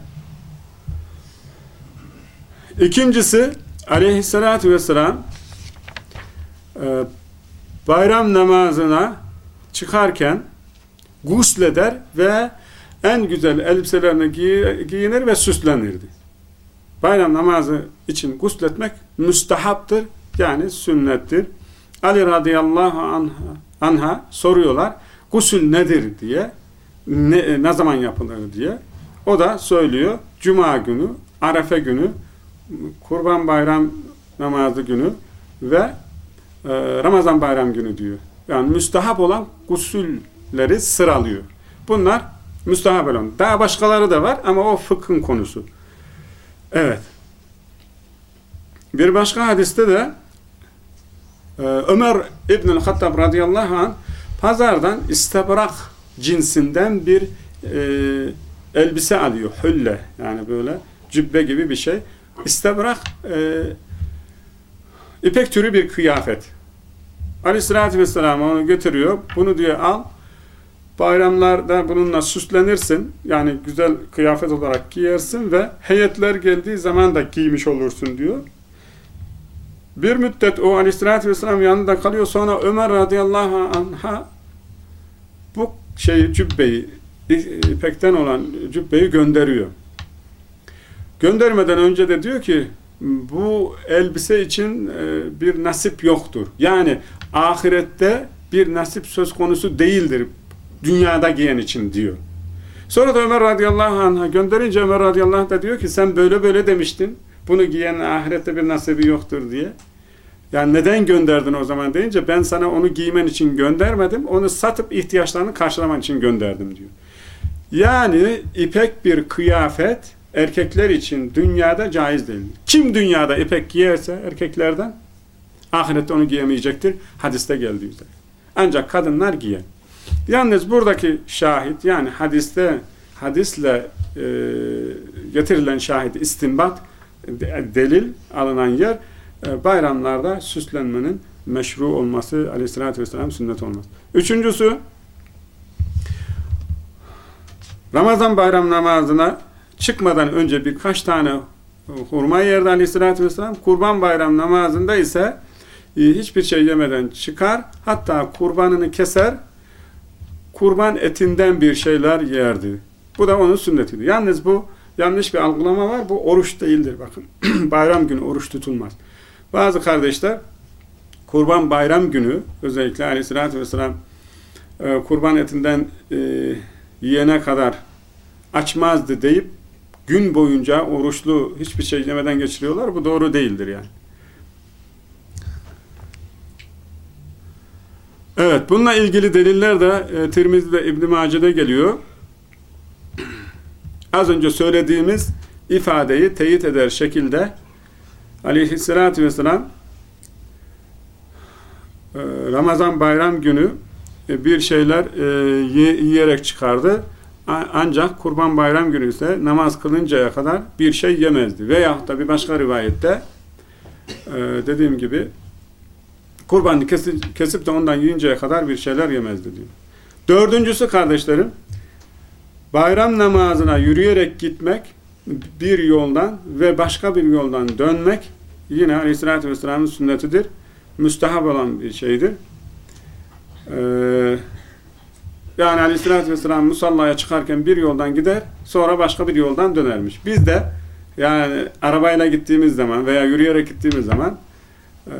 İkincisi aleyhissalatü vesselam e, bayram namazına çıkarken gusleder ve en güzel elbiselerini giyinir ve süslenirdi bayram namazı için gusletmek müstehaptır. Yani sünnettir. Ali radıyallahu anha, anha soruyorlar. Gusül nedir diye. Ne, ne zaman yapılır diye. O da söylüyor. Cuma günü, Arefe günü, Kurban Bayram namazı günü ve e, Ramazan Bayram günü diyor. Yani müstahap olan gusülleri sıralıyor. Bunlar müstahap olan. Daha başkaları da var ama o fıkhın konusu. Evet. Bir başka hadiste de e, Ömer İbnül Hattab radıyallahu anh pazardan istabrak cinsinden bir e, elbise alıyor. Hülle yani böyle cübbe gibi bir şey. İstabrak e, ipek türü bir kıyafet. Aleyhissalatü vesselam onu götürüyor. Bunu diyor al. Bayramlarda bununla süslenirsin. Yani güzel kıyafet olarak giyersin ve heyetler geldiği zaman da giymiş olursun diyor. Bir müddet o aleyhissalatü vesselam yanında kalıyor. Sonra Ömer radıyallahu anh'a bu şeyi cübbeyi ipekten olan cübbeyi gönderiyor. Göndermeden önce de diyor ki bu elbise için e, bir nasip yoktur. Yani ahirette bir nasip söz konusu değildir dünyada giyen için diyor. Sonra da Ömer radıyallahu anh'a gönderince Ömer radıyallahu anh da diyor ki sen böyle böyle demiştin. Bunu giyen ahirette bir nasibi yoktur diye. Yani neden gönderdin o zaman deyince ben sana onu giymen için göndermedim. Onu satıp ihtiyaçlarını karşılaman için gönderdim diyor. Yani ipek bir kıyafet erkekler için dünyada caiz değil. Kim dünyada ipek giyerse erkeklerden ahirette onu giyemeyecektir. Hadiste geldiği üzere. Ancak kadınlar giyer. Yalnız buradaki şahit yani hadiste hadisle e, getirilen şahit istinbat delil alınan yer e, bayramlarda süslenmenin meşru olması aleyhissalatü vesselam sünnet olmaz. Üçüncüsü Ramazan bayram namazına çıkmadan önce birkaç tane hurma yerdi aleyhissalatü vesselam. Kurban bayram namazında ise e, hiçbir şey yemeden çıkar. Hatta kurbanını keser. Kurban etinden bir şeyler yerdi. Bu da onun sünnetiydi. Yalnız bu yanlış bir algılama var. Bu oruç değildir bakın. bayram günü oruç tutulmaz. Bazı kardeşler kurban bayram günü özellikle aleyhissalatü vesselam e, kurban etinden e, yiyene kadar açmazdı deyip gün boyunca oruçlu hiçbir şey yemeden geçiriyorlar. Bu doğru değildir yani. Evet, bununla ilgili deliller de e, Tirmizi'de İbn-i Mace'de geliyor. Az önce söylediğimiz ifadeyi teyit eder şekilde aleyhissalatü vesselam e, Ramazan bayram günü e, bir şeyler e, yiyerek çıkardı. Ancak kurban bayram günü ise namaz kılıncaya kadar bir şey yemezdi. Veya da bir başka rivayette dediğim gibi kurbanı kesip de ondan yiyinceye kadar bir şeyler yemezdi diyor. Dördüncüsü kardeşlerim bayram namazına yürüyerek gitmek bir yoldan ve başka bir yoldan dönmek yine Aleyhisselatü Vesselam'ın sünnetidir. Müstehap olan bir şeydir. Ee, yani Aleyhisselatü Vesselam musallaya çıkarken bir yoldan gider, sonra başka bir yoldan dönermiş. Biz de yani arabayla gittiğimiz zaman veya yürüyerek gittiğimiz zaman e,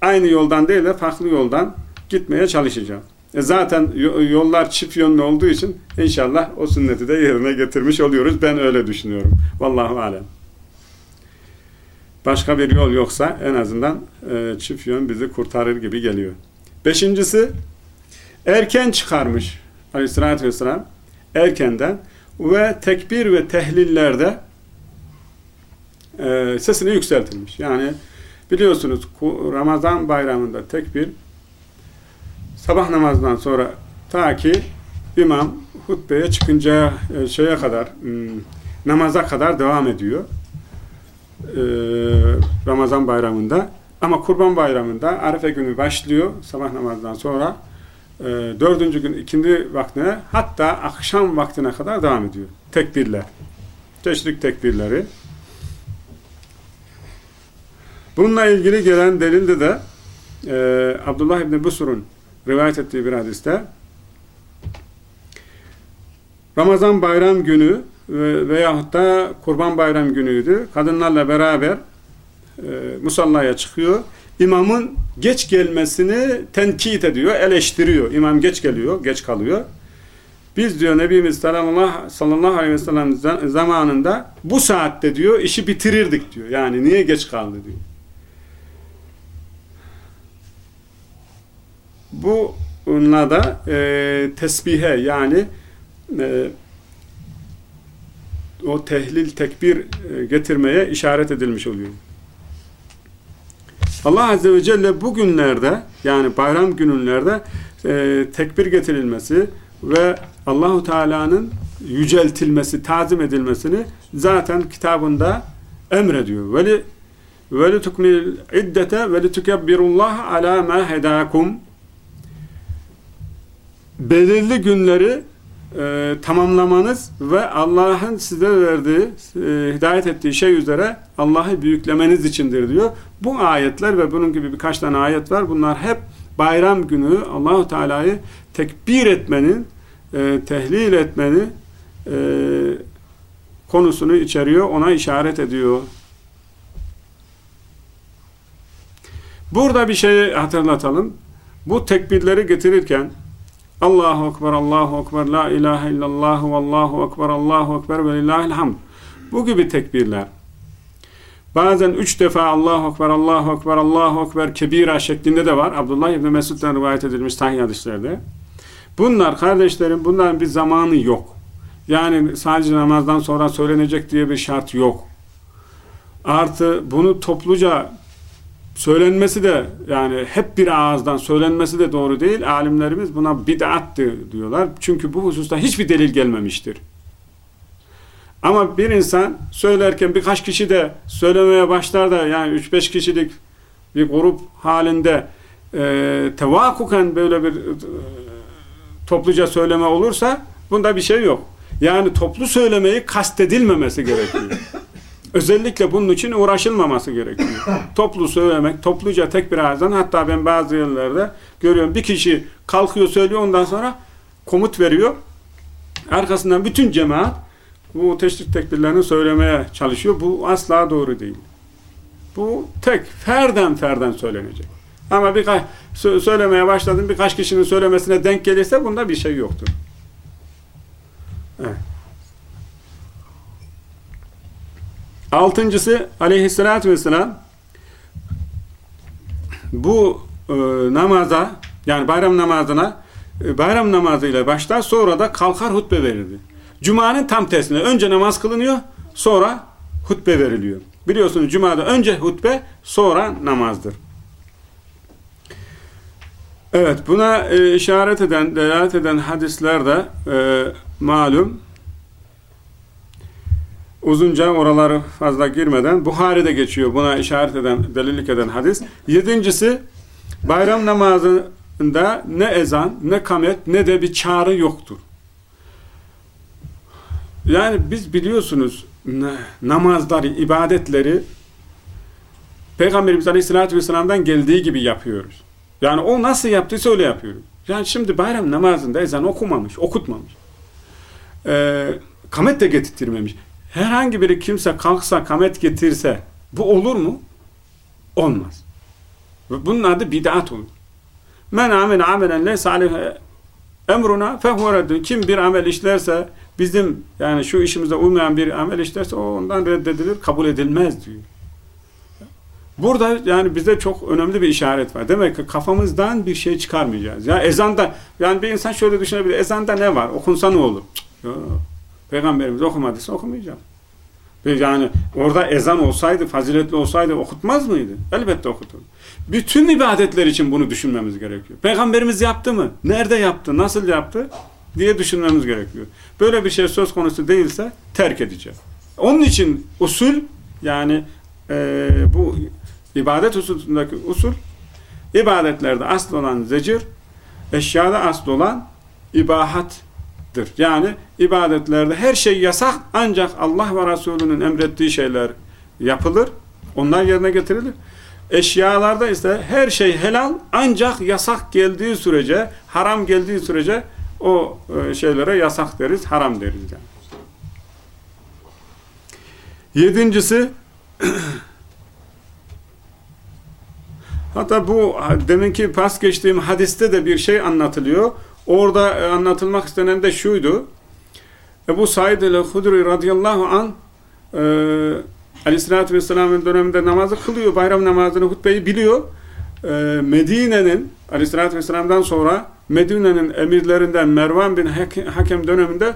aynı yoldan değil de farklı yoldan gitmeye çalışacağız. E zaten yollar çift yönlü olduğu için inşallah o sünneti de yerine getirmiş oluyoruz. Ben öyle düşünüyorum. Vallahu alem. Başka bir yol yoksa en azından e, çift yön bizi kurtarır gibi geliyor. Beşincisi erken çıkarmış aleyhissalatü vesselam erkenden ve tekbir ve tehlillerde e, sesini yükseltilmiş. Yani biliyorsunuz Ramazan bayramında tekbir sabah namazından sonra ta ki imam hutbeye çıkınca e, şeye kadar hmm, namaza kadar devam ediyor. Ee, Ramazan bayramında. Ama kurban bayramında Arife günü başlıyor sabah namazından sonra e, dördüncü gün ikindi vaktine hatta akşam vaktine kadar devam ediyor. Tekbirler. Teşrik tekbirleri. Bununla ilgili gelen delilde de e, Abdullah İbni Busur'un rivayet ettiği bir hadiste Ramazan bayram günü veyahut da kurban bayram günüydü. Kadınlarla beraber e, musallaya çıkıyor. İmamın geç gelmesini tenkit ediyor, eleştiriyor. İmam geç geliyor, geç kalıyor. Biz diyor Nebimiz sallallahu, aleyhi ve sellem zamanında bu saatte diyor işi bitirirdik diyor. Yani niye geç kaldı diyor. Bu onunla da e, tesbihe yani e, o tehlil tekbir e, getirmeye işaret edilmiş oluyor. Allah Azze ve Celle bu günlerde yani bayram gününlerde e, tekbir getirilmesi ve Allahu Teala'nın yüceltilmesi, tazim edilmesini zaten kitabında emrediyor. Ve li ve li tukmil iddete ve li tukebbirullah ala ma hedakum belirli günleri e, tamamlamanız ve Allah'ın size verdiği, e, hidayet ettiği şey üzere Allah'ı büyüklemeniz içindir diyor. Bu ayetler ve bunun gibi birkaç tane ayet var. Bunlar hep bayram günü Allahu Teala'yı tekbir etmenin, e, tehlil etmenin e, konusunu içeriyor, ona işaret ediyor. Burada bir şeyi hatırlatalım. Bu tekbirleri getirirken Allahu Ekber, Allahu Ekber, La ilahe illallah, Allahu Ekber, Allahu Ekber ve lillahil hamd. Bu gibi tekbirler. Bazen üç defa Allahu Ekber, Allahu Ekber, Allahu Ekber kebira şeklinde de var. Abdullah İbni Mesud'dan rivayet edilmiş sahih hadislerde. Bunlar kardeşlerim, bunların bir zamanı yok. Yani sadece namazdan sonra söylenecek diye bir şart yok. Artı bunu topluca söylenmesi de yani hep bir ağızdan söylenmesi de doğru değil. Alimlerimiz buna bid'attı diyorlar. Çünkü bu hususta hiçbir delil gelmemiştir. Ama bir insan söylerken birkaç kişi de söylemeye başlar da yani 3-5 kişilik bir grup halinde e, tevakuken böyle bir e, topluca söyleme olursa bunda bir şey yok. Yani toplu söylemeyi kastedilmemesi gerekiyor. Özellikle bunun için uğraşılmaması gerekiyor. Toplu söylemek, topluca tek bir ağızdan hatta ben bazı yerlerde görüyorum bir kişi kalkıyor söylüyor ondan sonra komut veriyor. Arkasından bütün cemaat bu teşrik tekbirlerini söylemeye çalışıyor. Bu asla doğru değil. Bu tek ferden ferden söylenecek. Ama birkaç söylemeye başladın birkaç kişinin söylemesine denk gelirse bunda bir şey yoktur. Evet. Altıncısı aleyhissalatü vesselam bu e, namaza yani bayram namazına e, bayram namazıyla başlar sonra da kalkar hutbe verirdi. Cuma'nın tam tersine önce namaz kılınıyor sonra hutbe veriliyor. Biliyorsunuz Cuma'da önce hutbe sonra namazdır. Evet buna e, işaret eden, delalet eden hadislerde e, malum uzunca oraları fazla girmeden Buhari'de geçiyor buna işaret eden, delilik eden hadis. Yedincisi bayram namazında ne ezan, ne kamet, ne de bir çağrı yoktur. Yani biz biliyorsunuz namazları, ibadetleri Peygamberimiz Aleyhisselatü Vesselam'dan geldiği gibi yapıyoruz. Yani o nasıl yaptıysa öyle yapıyoruz. Yani şimdi bayram namazında ezan okumamış, okutmamış. Ee, kamet de getirtmemiş herhangi bir kimse kalksa kamet getirse bu olur mu? Olmaz. Bunun adı bid'at olur. Men amel amelen leysa aleyhe emruna fehuve Kim bir amel işlerse bizim yani şu işimize uymayan bir amel işlerse o ondan reddedilir, kabul edilmez diyor. Burada yani bize çok önemli bir işaret var. Demek ki kafamızdan bir şey çıkarmayacağız. Ya ezanda yani bir insan şöyle düşünebilir. Ezanda ne var? Okunsa ne olur? Yok. Peygamberimiz okumadıysa okumayacağım. Yani orada ezan olsaydı, faziletli olsaydı okutmaz mıydı? Elbette okutur. Bütün ibadetler için bunu düşünmemiz gerekiyor. Peygamberimiz yaptı mı? Nerede yaptı? Nasıl yaptı? diye düşünmemiz gerekiyor. Böyle bir şey söz konusu değilse terk edeceğiz. Onun için usul yani e, bu ibadet hususundaki usul ibadetlerde asıl olan zecir eşyada asıl olan ibahat Yani ibadetlerde her şey yasak ancak Allah ve Resulünün emrettiği şeyler yapılır. Onlar yerine getirilir. Eşyalarda ise her şey helal ancak yasak geldiği sürece, haram geldiği sürece o e, şeylere yasak deriz, haram deriz yani. Yedincisi hatta bu deminki pas geçtiğim hadiste de bir şey anlatılıyor. Orada e, anlatılmak istenen de şuydu. Ebu Said el-Hudri radıyallahu an e, aleyhissalatü vesselamın döneminde namazı kılıyor. Bayram namazını, hutbeyi biliyor. E, Medine'nin aleyhissalatü vesselam'dan sonra Medine'nin emirlerinden Mervan bin Hakem döneminde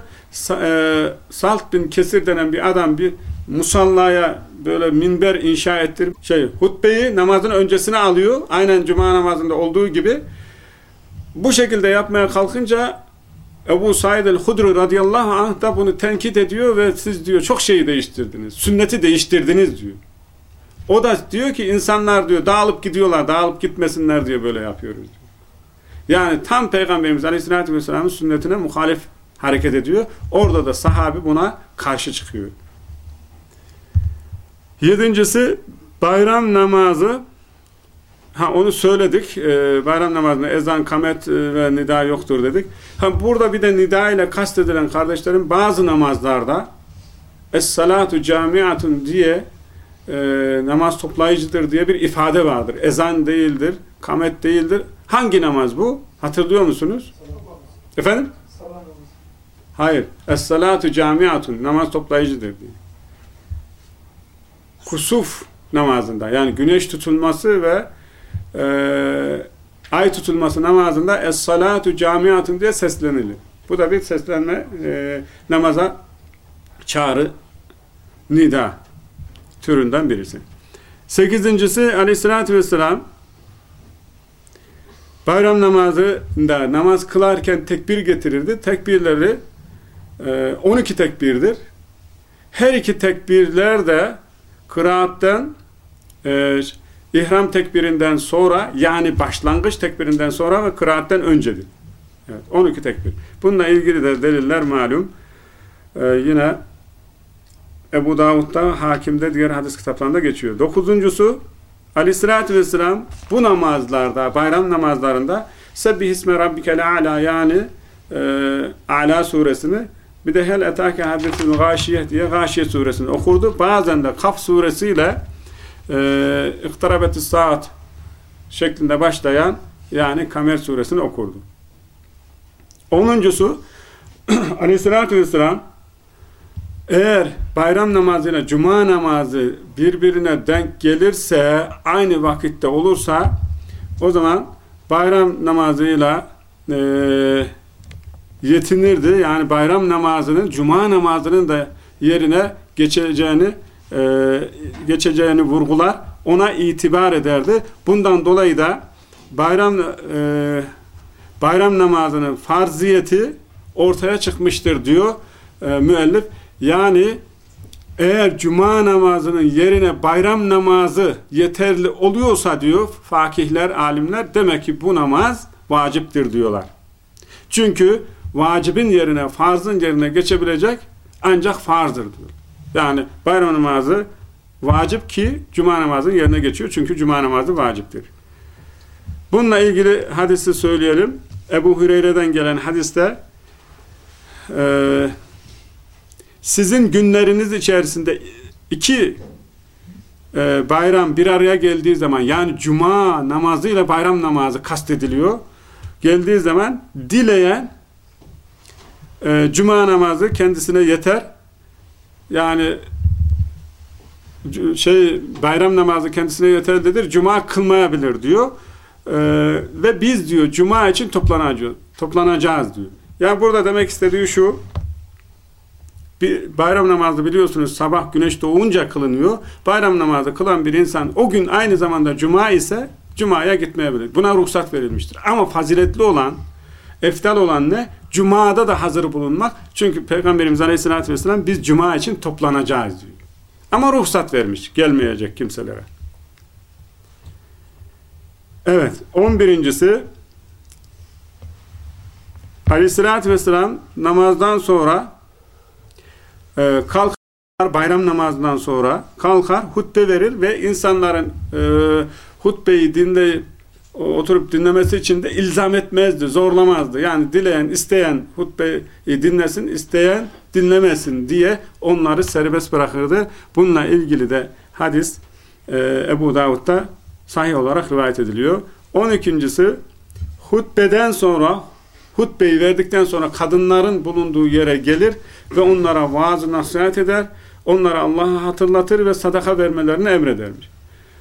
e, Salt bin Kesir denen bir adam bir musallaya böyle minber inşa ettirip şey hutbeyi namazın öncesine alıyor. Aynen cuma namazında olduğu gibi. Bu şekilde yapmaya kalkınca Ebu Said el-Hudri radıyallahu anh da bunu tenkit ediyor ve siz diyor çok şeyi değiştirdiniz. Sünneti değiştirdiniz diyor. O da diyor ki insanlar diyor dağılıp gidiyorlar, dağılıp gitmesinler diyor böyle yapıyoruz diyor. Yani tam Peygamberimiz Aleyhisselatü Vesselam'ın sünnetine muhalif hareket ediyor. Orada da sahabi buna karşı çıkıyor. Yedincisi bayram namazı Ha onu söyledik. Ee, bayram namazında ezan, kamet e, ve nida yoktur dedik. Ha burada bir de nida ile kastedilen kardeşlerim bazı namazlarda es-salatu camiatun diye e, namaz toplayıcıdır diye bir ifade vardır. Ezan değildir, kamet değildir. Hangi namaz bu? Hatırlıyor musunuz? Efendim? Hayır. Es-salatu camiatun namaz toplayıcıdır diye. Kusuf namazında yani güneş tutulması ve e, ay tutulması namazında es-salatu camiatun diye seslenilir. Bu da bir seslenme e, namaza çağrı nida türünden birisi. Sekizincisi aleyhissalatü vesselam bayram namazında namaz kılarken tekbir getirirdi. Tekbirleri e, 12 tekbirdir. Her iki tekbirler de kıraatten e, ihram tekbirinden sonra yani başlangıç tekbirinden sonra ve kıraatten öncedir. Evet, 12 tekbir. Bununla ilgili de deliller malum. Ee, yine Ebu Davud'da, Hakim'de, diğer hadis kitaplarında geçiyor. Dokuzuncusu Aleyhisselatü Vesselam bu namazlarda, bayram namazlarında Sebbihisme Rabbikel A'la yani e, A'la suresini bir de Hel Etake Gâşiyeh diye Gâşiye suresini okurdu. Bazen de Kaf suresiyle e, İktarabetü Saat şeklinde başlayan yani Kamer suresini okurdu. Onuncusu Aleyhisselatü Vesselam eğer bayram namazıyla cuma namazı birbirine denk gelirse aynı vakitte olursa o zaman bayram namazıyla e, yetinirdi. Yani bayram namazının cuma namazının da yerine geçeceğini e, geçeceğini vurgular. Ona itibar ederdi. Bundan dolayı da bayram e, bayram namazının farziyeti ortaya çıkmıştır diyor e, müellif. Yani eğer cuma namazının yerine bayram namazı yeterli oluyorsa diyor fakihler, alimler demek ki bu namaz vaciptir diyorlar. Çünkü vacibin yerine, farzın yerine geçebilecek ancak farzdır diyor. Yani bayram namazı vacip ki cuma namazının yerine geçiyor. Çünkü cuma namazı vaciptir. Bununla ilgili hadisi söyleyelim. Ebu Hüreyre'den gelen hadiste e, sizin günleriniz içerisinde iki e, bayram bir araya geldiği zaman yani cuma namazıyla bayram namazı kastediliyor. Geldiği zaman dileyen e, cuma namazı kendisine yeter. Yani şey bayram namazı kendisine yeterlidir. Cuma kılmayabilir diyor. Ee, ve biz diyor cuma için toplanacağız, toplanacağız diyor. Yani burada demek istediği şu bir bayram namazı biliyorsunuz sabah güneş doğunca kılınıyor. Bayram namazı kılan bir insan o gün aynı zamanda cuma ise cumaya gitmeyebilir. Buna ruhsat verilmiştir. Ama faziletli olan eftal olan ne? Cuma'da da hazır bulunmak. Çünkü Peygamberimiz Aleyhisselatü Vesselam biz cuma için toplanacağız diyor. Ama ruhsat vermiş gelmeyecek kimselere. Evet. On birincisi Aleyhisselatü Vesselam namazdan sonra e, kalkar bayram namazından sonra kalkar hutbe verir ve insanların e, hutbeyi dinleyip oturup dinlemesi için de ilzam etmezdi, zorlamazdı. Yani dileyen, isteyen hutbeyi dinlesin, isteyen dinlemesin diye onları serbest bırakırdı. Bununla ilgili de hadis e, Ebu Davud'da sahih olarak rivayet ediliyor. 12.si hutbeden sonra hutbeyi verdikten sonra kadınların bulunduğu yere gelir ve onlara vaaz nasihat eder. Onlara Allah'ı hatırlatır ve sadaka vermelerini emredermiş.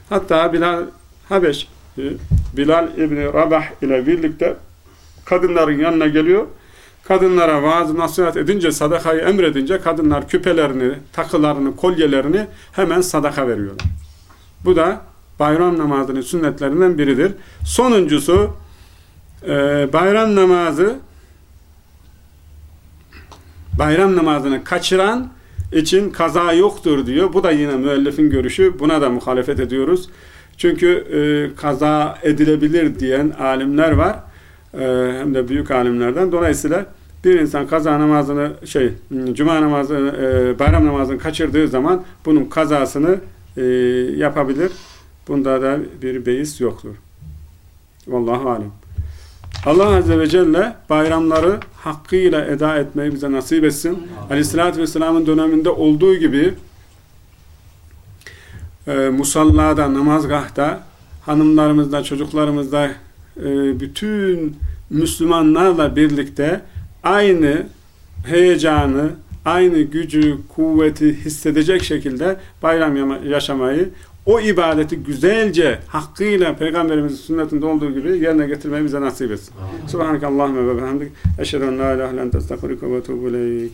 Hatta Bilal Habeş Bilal İbni Rabah ile birlikte kadınların yanına geliyor. kadınlara vaaz nasihat edince, sadakayı emredince kadınlar küpelerini, takılarını, kolyelerini hemen sadaka veriyorlar. Bu da bayram namazının sünnetlerinden biridir. Sonuncusu e, bayram namazı bayram namazını kaçıran için kaza yoktur diyor. Bu da yine müellifin görüşü. Buna da muhalefet ediyoruz. Çünkü e, kaza edilebilir diyen alimler var. E, hem de büyük alimlerden. Dolayısıyla bir insan kaza namazını şey cuma namazını e, bayram namazını kaçırdığı zaman bunun kazasını e, yapabilir. Bunda da bir beis yoktur. Vallahu alem. Allah Azze ve Celle bayramları hakkıyla eda etmeyi bize nasip etsin. Aleyhissalatü Vesselam'ın döneminde olduğu gibi e, musallada, namazgahta hanımlarımızda, çocuklarımızda e, bütün Müslümanlarla birlikte aynı heyecanı, aynı gücü, kuvveti hissedecek şekilde bayram yaşamayı, o ibadeti güzelce, hakkıyla Peygamberimizin sünnetinde olduğu gibi yerine getirmeyi bize nasip etsin. Subhanakallahümme ve bihamdik. Eşhedü en la ilahe illen testağfiruke ve etûbü ileyk.